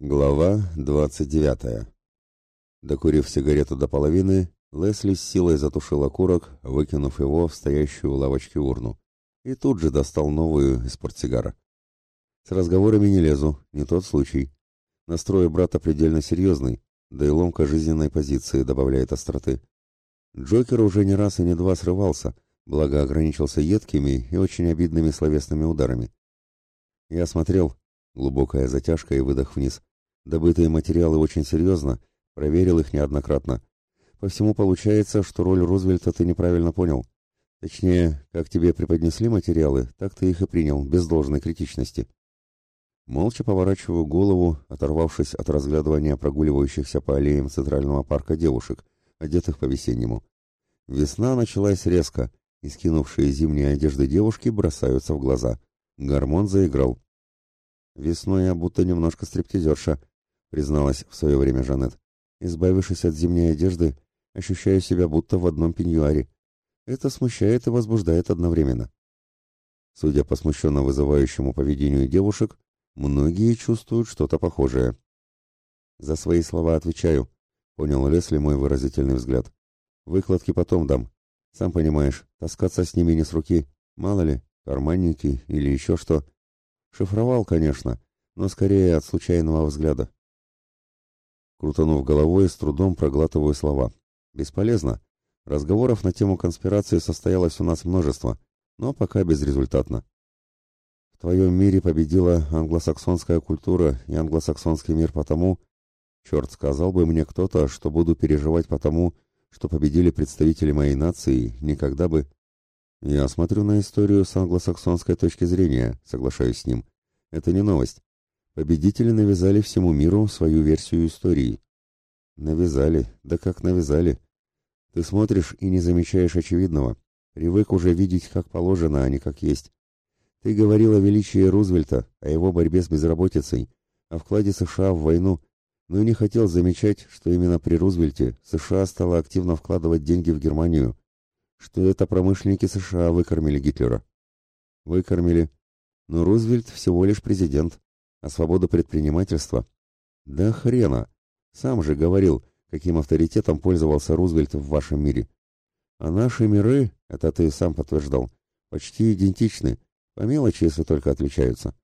Глава 29. Докурив сигарету до половины, Лесли с силой затушил окурок, выкинув его в стоящую у лавочки урну, и тут же достал новую из портсигара. С разговорами не лезу, не тот случай. Настрой брата предельно серьезный, да и ломка жизненной позиции добавляет остроты. Джокер уже не раз и не два срывался, благо ограничился едкими и очень обидными словесными ударами. Я смотрел, глубокая затяжка и выдох вниз. Добытые материалы очень серьезно, проверил их неоднократно. По всему получается, что роль Рузвельта ты неправильно понял. Точнее, как тебе преподнесли материалы, так ты их и принял, без должной критичности. Молча поворачиваю голову, оторвавшись от разглядывания прогуливающихся по аллеям Центрального парка девушек, одетых по-весеннему. Весна началась резко, и скинувшие зимние одежды девушки бросаются в глаза. Гормон заиграл. Весной я будто немножко стриптизерша, призналась в свое время Жанет. Избавившись от зимней одежды, ощущаю себя будто в одном пеньюаре. Это смущает и возбуждает одновременно. Судя по смущенно вызывающему поведению девушек, многие чувствуют что-то похожее. За свои слова отвечаю, понял Лесли мой выразительный взгляд. Выкладки потом дам. Сам понимаешь, таскаться с ними не с руки. Мало ли, карманники или еще что. Шифровал, конечно, но скорее от случайного взгляда. Крутанув головой, с трудом проглатываю слова. Бесполезно. Разговоров на тему конспирации состоялось у нас множество, но пока безрезультатно. В твоем мире победила англосаксонская культура и англосаксонский мир потому, черт, сказал бы мне кто-то, что буду переживать потому, что победили представители моей нации, никогда бы... Я смотрю на историю с англосаксонской точки зрения, соглашаюсь с ним. Это не новость. Победители навязали всему миру свою версию истории. Навязали, да как навязали. Ты смотришь и не замечаешь очевидного. Привык уже видеть как положено, а не как есть. Ты говорил о величии Рузвельта, о его борьбе с безработицей, о вкладе США в войну, но не хотел замечать, что именно при Рузвельте США стала активно вкладывать деньги в Германию, что это промышленники США выкормили Гитлера. Выкормили. Но Рузвельт всего лишь президент. А свобода предпринимательства? Да хрена! Сам же говорил, каким авторитетом пользовался Рузвельт в вашем мире. А наши миры, это ты сам подтверждал, почти идентичны, по мелочи, если только отличаются.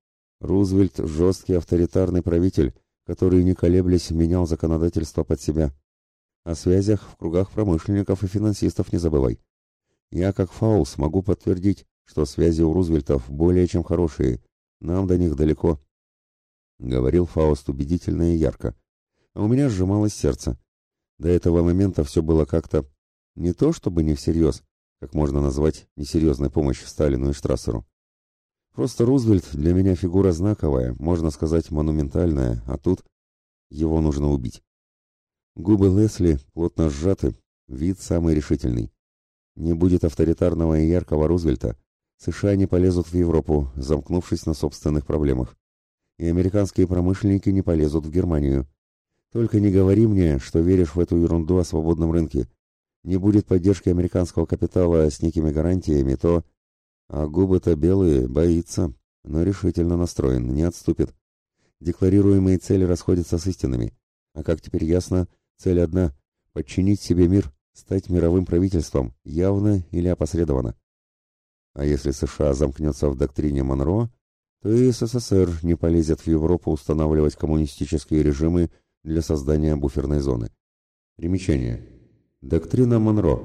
Рузвельт – жесткий авторитарный правитель, который, не колеблясь, менял законодательство под себя. О связях в кругах промышленников и финансистов не забывай. Я, как Фаус, могу подтвердить, что связи у Рузвельтов более чем хорошие, нам до них далеко. — говорил Фауст убедительно и ярко. А у меня сжималось сердце. До этого момента все было как-то не то чтобы не всерьез, как можно назвать несерьезной помощь Сталину и Штрассеру. Просто Рузвельт для меня фигура знаковая, можно сказать, монументальная, а тут его нужно убить. Губы Лесли плотно сжаты, вид самый решительный. Не будет авторитарного и яркого Рузвельта, США не полезут в Европу, замкнувшись на собственных проблемах и американские промышленники не полезут в Германию. Только не говори мне, что веришь в эту ерунду о свободном рынке. Не будет поддержки американского капитала с некими гарантиями, то... А губы-то белые, боится, но решительно настроен, не отступит. Декларируемые цели расходятся с истинами. А как теперь ясно, цель одна — подчинить себе мир, стать мировым правительством, явно или опосредованно. А если США замкнется в доктрине Монро, то и СССР не полезет в Европу устанавливать коммунистические режимы для создания буферной зоны. Примечание. Доктрина Монро.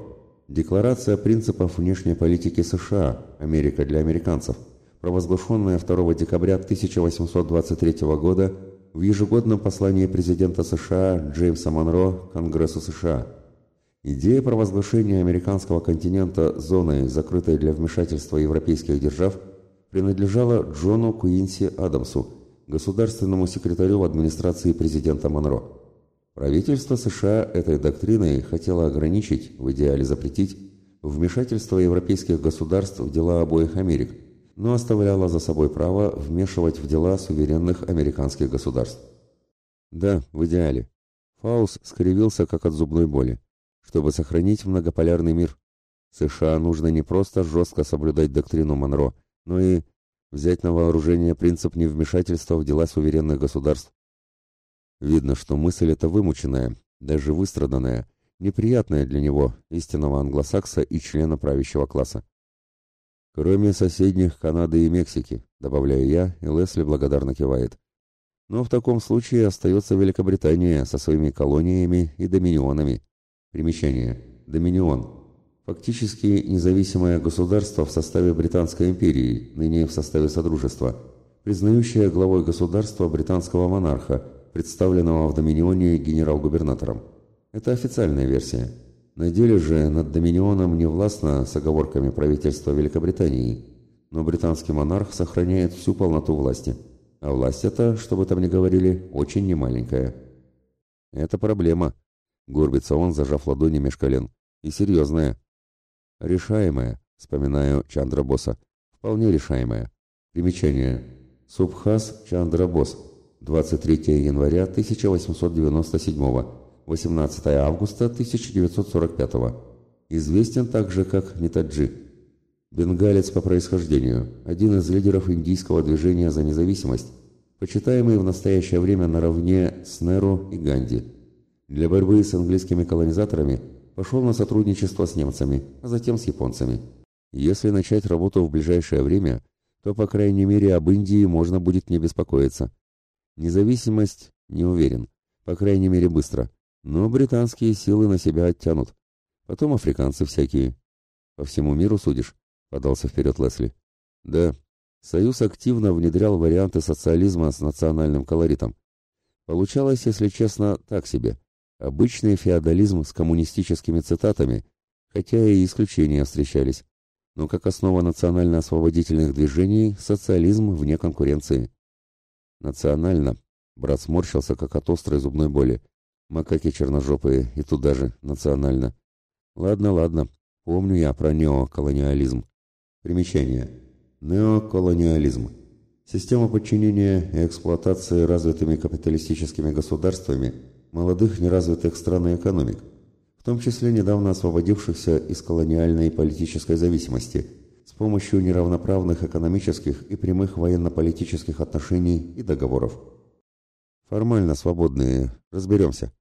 Декларация принципов внешней политики США «Америка для американцев», провозглашенная 2 декабря 1823 года в ежегодном послании президента США Джеймса Монро Конгрессу США. Идея провозглашения американского континента зоной, закрытой для вмешательства европейских держав – принадлежала Джону Куинси Адамсу, государственному секретарю в администрации президента Монро. Правительство США этой доктриной хотело ограничить, в идеале запретить, вмешательство европейских государств в дела обоих Америк, но оставляло за собой право вмешивать в дела суверенных американских государств. Да, в идеале. Фаус скривился как от зубной боли. Чтобы сохранить многополярный мир, США нужно не просто жестко соблюдать доктрину Монро, но и взять на вооружение принцип невмешательства в дела суверенных государств. Видно, что мысль эта вымученная, даже выстраданная, неприятная для него, истинного англосакса и члена правящего класса. Кроме соседних Канады и Мексики, добавляю я, и Лесли благодарно кивает. Но в таком случае остается Великобритания со своими колониями и доминионами. Примечание. Доминион. Фактически независимое государство в составе Британской империи, ныне в составе Содружества, признающее главой государства британского монарха, представленного в Доминионе генерал-губернатором. Это официальная версия. На деле же над Доминионом не властно с оговорками правительства Великобритании, но британский монарх сохраняет всю полноту власти – а власть эта, что бы там ни говорили, очень немаленькая. Это проблема. Горбится он, зажав ладони меж колен. И серьезная. Решаемая, вспоминаю Чандра Боса. Вполне решаемая. Примечание. Субхас Чандра Бос. 23 января 1897 18 августа 1945 Известен также как Нитаджи. Бенгалец по происхождению, один из лидеров индийского движения за независимость, почитаемый в настоящее время наравне с Неру и Ганди. Для борьбы с английскими колонизаторами пошел на сотрудничество с немцами, а затем с японцами. Если начать работу в ближайшее время, то, по крайней мере, об Индии можно будет не беспокоиться. Независимость не уверен, по крайней мере, быстро, но британские силы на себя оттянут. Потом африканцы всякие. По всему миру судишь подался вперед Лесли. Да, Союз активно внедрял варианты социализма с национальным колоритом. Получалось, если честно, так себе. Обычный феодализм с коммунистическими цитатами, хотя и исключения встречались. Но как основа национально-освободительных движений социализм вне конкуренции. Национально. Брат сморщился, как от острой зубной боли. Макаки черножопые, и туда же, национально. Ладно, ладно, помню я про неоколониализм. Примечание. Неоколониализм. Система подчинения и эксплуатации развитыми капиталистическими государствами молодых неразвитых стран и экономик, в том числе недавно освободившихся из колониальной и политической зависимости, с помощью неравноправных экономических и прямых военно-политических отношений и договоров. Формально свободные, разберемся.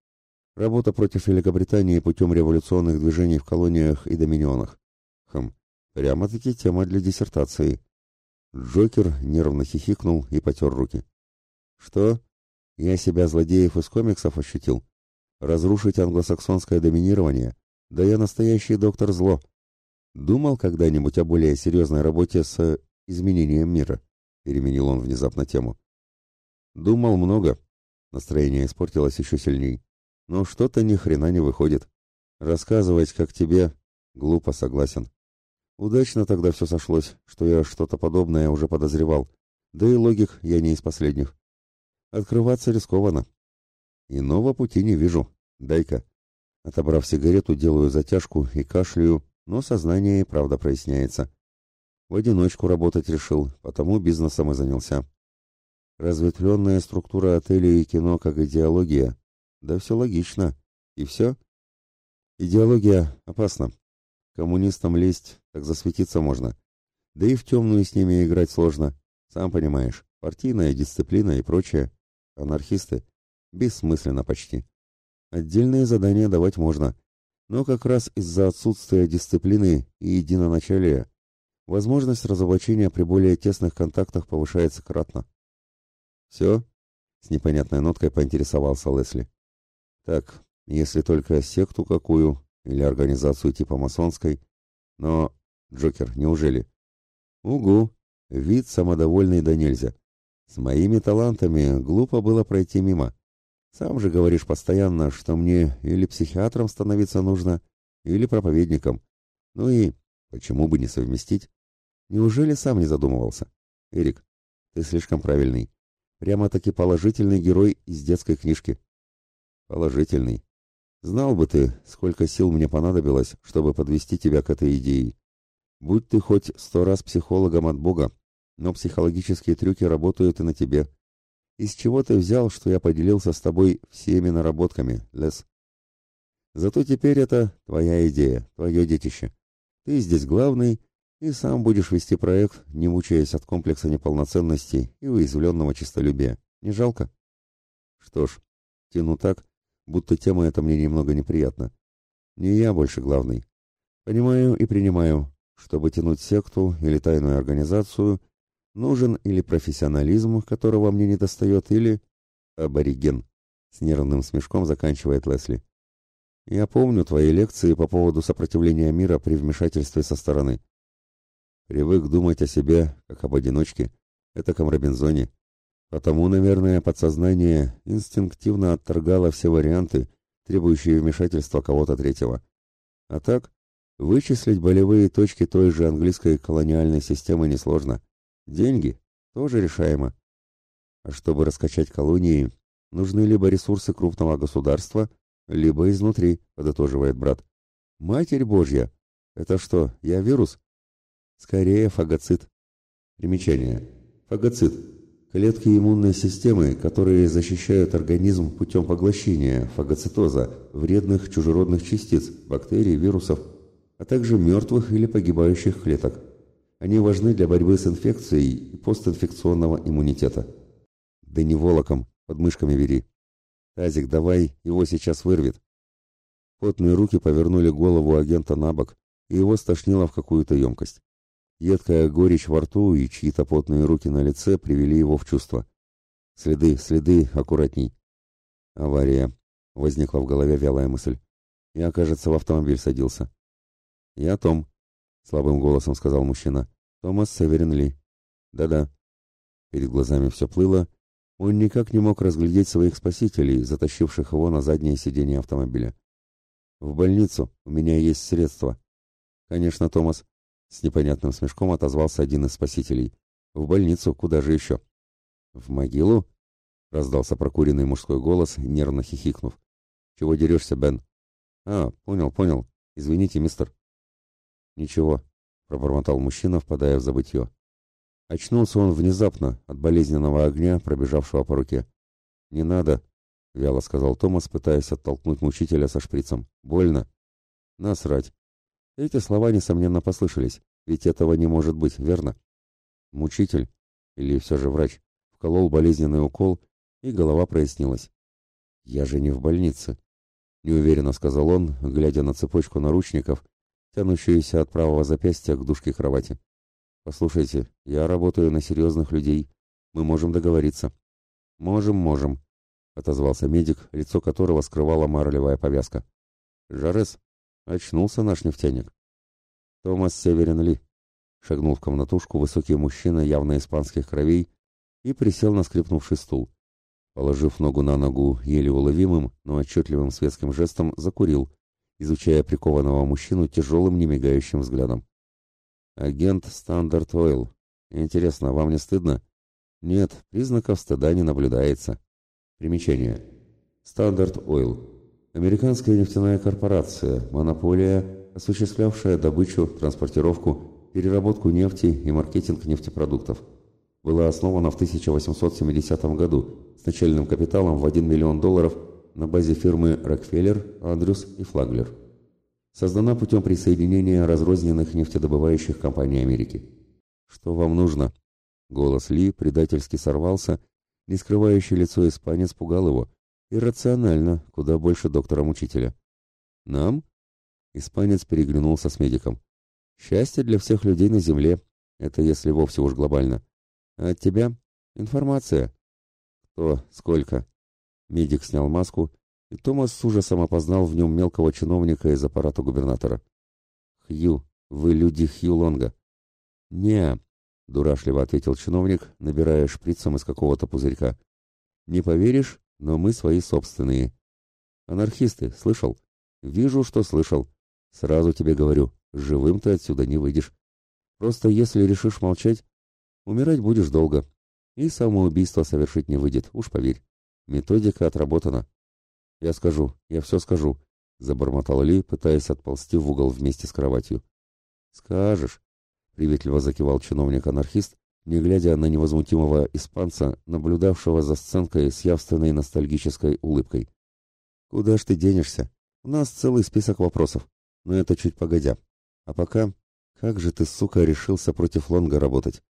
Работа против Великобритании путем революционных движений в колониях и доминионах. Хм, Прямо-таки тема для диссертации. Джокер нервно хихикнул и потер руки. Что? Я себя злодеев из комиксов ощутил? Разрушить англосаксонское доминирование? Да я настоящий доктор зло. Думал когда-нибудь о более серьезной работе с изменением мира? Переменил он внезапно тему. Думал много. Настроение испортилось еще сильней. Но что-то ни хрена не выходит. Рассказывать, как тебе, глупо согласен. Удачно тогда все сошлось, что я что-то подобное уже подозревал. Да и логик я не из последних. Открываться рискованно. Иного пути не вижу. Дай-ка. Отобрав сигарету, делаю затяжку и кашляю, но сознание и правда проясняется. В одиночку работать решил, потому бизнесом и занялся. Разветвленная структура отелей и кино как идеология. Да все логично. И все? Идеология опасна. Коммунистам лезть, так засветиться можно. Да и в темную с ними играть сложно. Сам понимаешь, партийная дисциплина и прочее. Анархисты. Бессмысленно почти. Отдельные задания давать можно. Но как раз из-за отсутствия дисциплины и единоначалия возможность разоблачения при более тесных контактах повышается кратно. «Все?» — с непонятной ноткой поинтересовался Лесли. «Так, если только секту какую, или организацию типа масонской. Но, Джокер, неужели? Угу, вид самодовольный да нельзя. С моими талантами глупо было пройти мимо. Сам же говоришь постоянно, что мне или психиатром становиться нужно, или проповедником. Ну и почему бы не совместить? Неужели сам не задумывался? Эрик, ты слишком правильный. Прямо-таки положительный герой из детской книжки. Положительный. Знал бы ты, сколько сил мне понадобилось, чтобы подвести тебя к этой идее. Будь ты хоть сто раз психологом от Бога, но психологические трюки работают и на тебе. Из чего ты взял, что я поделился с тобой всеми наработками, Лес? Зато теперь это твоя идея, твое детище. Ты здесь главный, и сам будешь вести проект, не мучаясь от комплекса неполноценности и уязвленного честолюбия. Не жалко? Что ж, Тяну так, будто тема эта мне немного неприятна. Не я больше главный. Понимаю и принимаю, чтобы тянуть секту или тайную организацию, нужен или профессионализм, которого мне не достает, или абориген. С нервным смешком заканчивает Лесли. Я помню твои лекции по поводу сопротивления мира при вмешательстве со стороны. Привык думать о себе, как об одиночке, это как Робинзоне. Потому, наверное, подсознание инстинктивно отторгало все варианты, требующие вмешательства кого-то третьего. А так, вычислить болевые точки той же английской колониальной системы несложно. Деньги тоже решаемо. А чтобы раскачать колонии, нужны либо ресурсы крупного государства, либо изнутри, подытоживает брат. Матерь Божья! Это что, я вирус? Скорее фагоцит. Примечание. Фагоцит Клетки иммунной системы, которые защищают организм путем поглощения, фагоцитоза, вредных чужеродных частиц, бактерий, вирусов, а также мертвых или погибающих клеток. Они важны для борьбы с инфекцией и постинфекционного иммунитета. Да не волоком, под мышками бери. Тазик, давай, его сейчас вырвет. Потные руки повернули голову агента на бок, и его стошнило в какую-то емкость. Едкая горечь во рту и чьи-то потные руки на лице привели его в чувство. Следы, следы, аккуратней. Авария. Возникла в голове вялая мысль. Я, кажется, в автомобиль садился. Я Том, слабым голосом сказал мужчина. Томас Северин Ли. Да-да. Перед глазами все плыло. Он никак не мог разглядеть своих спасителей, затащивших его на заднее сиденье автомобиля. В больницу. У меня есть средства. Конечно, Томас. С непонятным смешком отозвался один из спасителей. «В больницу, куда же еще?» «В могилу?» — раздался прокуренный мужской голос, нервно хихикнув. «Чего дерешься, Бен?» «А, понял, понял. Извините, мистер». «Ничего», — пробормотал мужчина, впадая в забытье. Очнулся он внезапно от болезненного огня, пробежавшего по руке. «Не надо», — вяло сказал Томас, пытаясь оттолкнуть мучителя со шприцем. «Больно». «Насрать. Эти слова, несомненно, послышались, ведь этого не может быть, верно? Мучитель, или все же врач, вколол болезненный укол, и голова прояснилась. «Я же не в больнице», — неуверенно сказал он, глядя на цепочку наручников, тянущуюся от правого запястья к дужке кровати. «Послушайте, я работаю на серьезных людей. Мы можем договориться». «Можем, можем», — отозвался медик, лицо которого скрывала марлевая повязка. «Жарес, Очнулся наш нефтяник. Томас Северин Ли. Шагнул в комнатушку высокий мужчина явно испанских кровей и присел на скрипнувший стул. Положив ногу на ногу еле уловимым, но отчетливым светским жестом, закурил, изучая прикованного мужчину тяжелым немигающим взглядом. «Агент Standard Oil. Интересно, вам не стыдно?» «Нет, признаков стыда не наблюдается». Примечание. Standard Oil Американская нефтяная корпорация, монополия, осуществлявшая добычу, транспортировку, переработку нефти и маркетинг нефтепродуктов. Была основана в 1870 году с начальным капиталом в 1 миллион долларов на базе фирмы Рокфеллер, Андрюс и Флаглер. Создана путем присоединения разрозненных нефтедобывающих компаний Америки. «Что вам нужно?» Голос Ли предательски сорвался, не скрывающий лицо испанец пугал его – Иррационально, куда больше доктора-мучителя. Нам? Испанец переглянулся с медиком. Счастье для всех людей на земле, это если вовсе уж глобально. А от тебя? Информация. Кто? Сколько? Медик снял маску, и Томас с ужасом опознал в нем мелкого чиновника из аппарата губернатора. Хью, вы люди Хью Лонга. Не, дурашливо ответил чиновник, набирая шприцем из какого-то пузырька. Не поверишь, но мы свои собственные. Анархисты, слышал? Вижу, что слышал. Сразу тебе говорю, живым ты отсюда не выйдешь. Просто если решишь молчать, умирать будешь долго. И самоубийство совершить не выйдет, уж поверь. Методика отработана. Я скажу, я все скажу, забормотал Ли, пытаясь отползти в угол вместе с кроватью. Скажешь, приветливо закивал чиновник-анархист, не глядя на невозмутимого испанца, наблюдавшего за сценкой с явственной ностальгической улыбкой. «Куда ж ты денешься? У нас целый список вопросов, но это чуть погодя. А пока, как же ты, сука, решился против Лонга работать?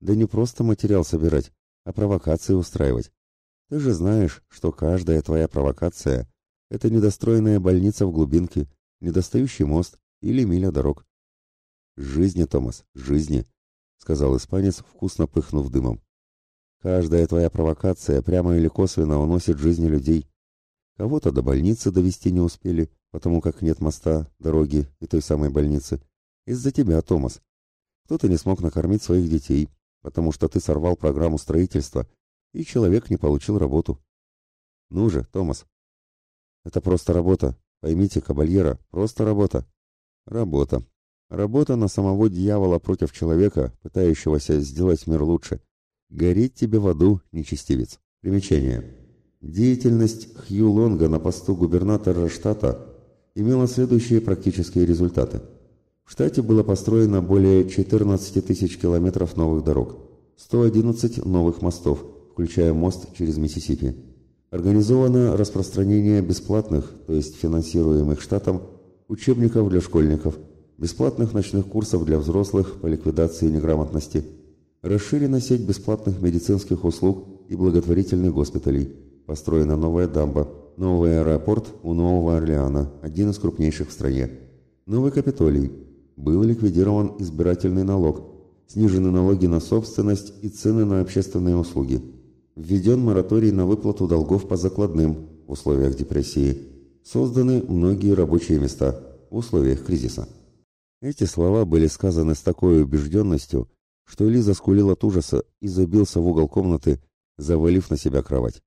Да не просто материал собирать, а провокации устраивать. Ты же знаешь, что каждая твоя провокация — это недостроенная больница в глубинке, недостающий мост или миля дорог. «Жизни, Томас, жизни», — сказал испанец, вкусно пыхнув дымом. «Каждая твоя провокация прямо или косвенно уносит жизни людей. Кого-то до больницы довести не успели, потому как нет моста, дороги и той самой больницы. Из-за тебя, Томас. Кто-то не смог накормить своих детей, потому что ты сорвал программу строительства, и человек не получил работу. Ну же, Томас. Это просто работа, Поймите, кабальера, просто работа. Работа. Работа на самого дьявола против человека, пытающегося сделать мир лучше. Гореть тебе в аду, нечестивец. Примечание. Деятельность Хью Лонга на посту губернатора штата имела следующие практические результаты. В штате было построено более 14 тысяч километров новых дорог, 111 новых мостов, включая мост через Миссисипи. Организовано распространение бесплатных, то есть финансируемых штатом, учебников для школьников, бесплатных ночных курсов для взрослых по ликвидации неграмотности, расширена сеть бесплатных медицинских услуг и благотворительных госпиталей, построена новая дамба, новый аэропорт у Нового Орлеана, один из крупнейших в стране, новый Капитолий, был ликвидирован избирательный налог, снижены налоги на собственность и цены на общественные услуги – Введен мораторий на выплату долгов по закладным в условиях депрессии. Созданы многие рабочие места в условиях кризиса. Эти слова были сказаны с такой убежденностью, что Лиза скулил от ужаса и забился в угол комнаты, завалив на себя кровать.